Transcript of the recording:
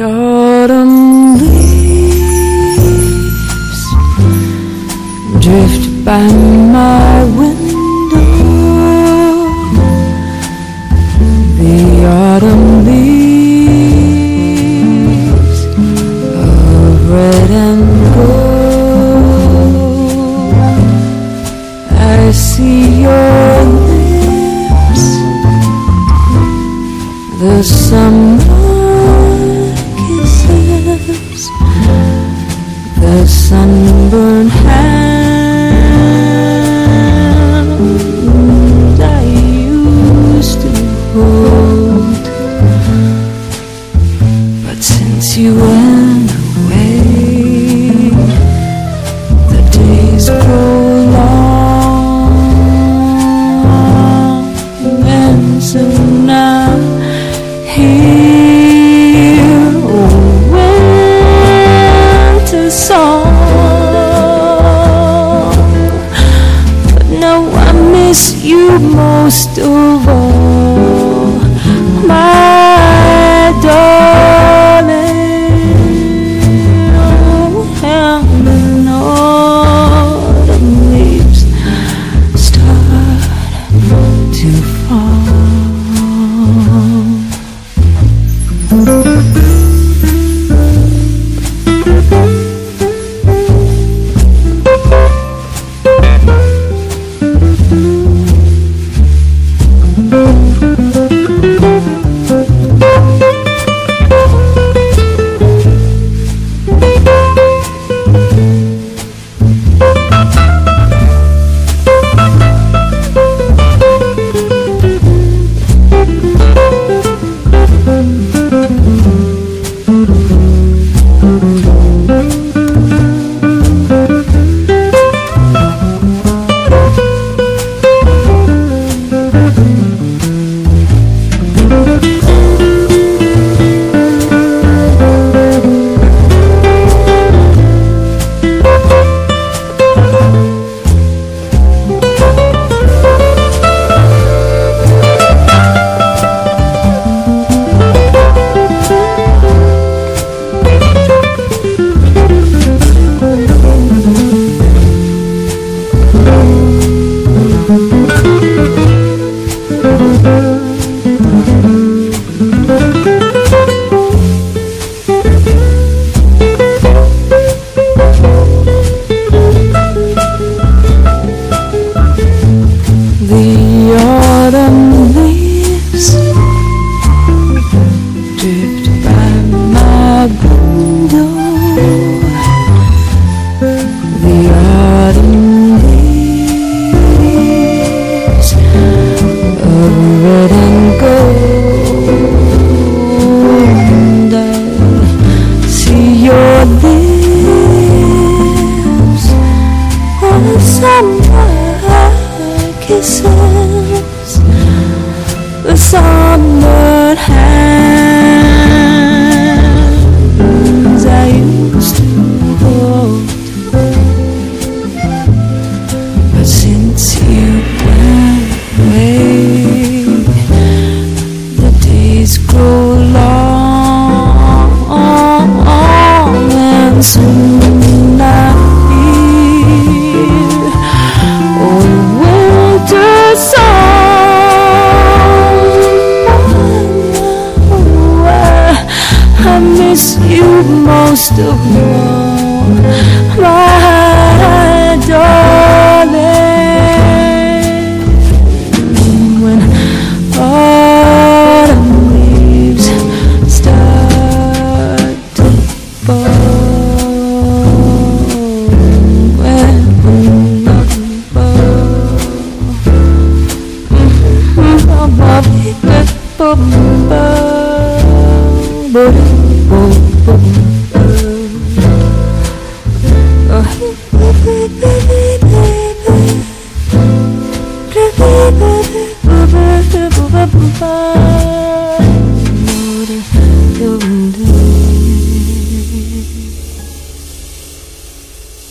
autumn leaves drift by my window. The autumn leaves of red and gold. I see your lips, the summer sunburned hand I used to hold. But since you went away, the days grow long, and soon I'm here. Miss you most of all, The lips on the summer kisses, the summer hands most of my darling. When autumn leaves start to fall, when autumn falls. Oh, far